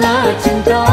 na cinta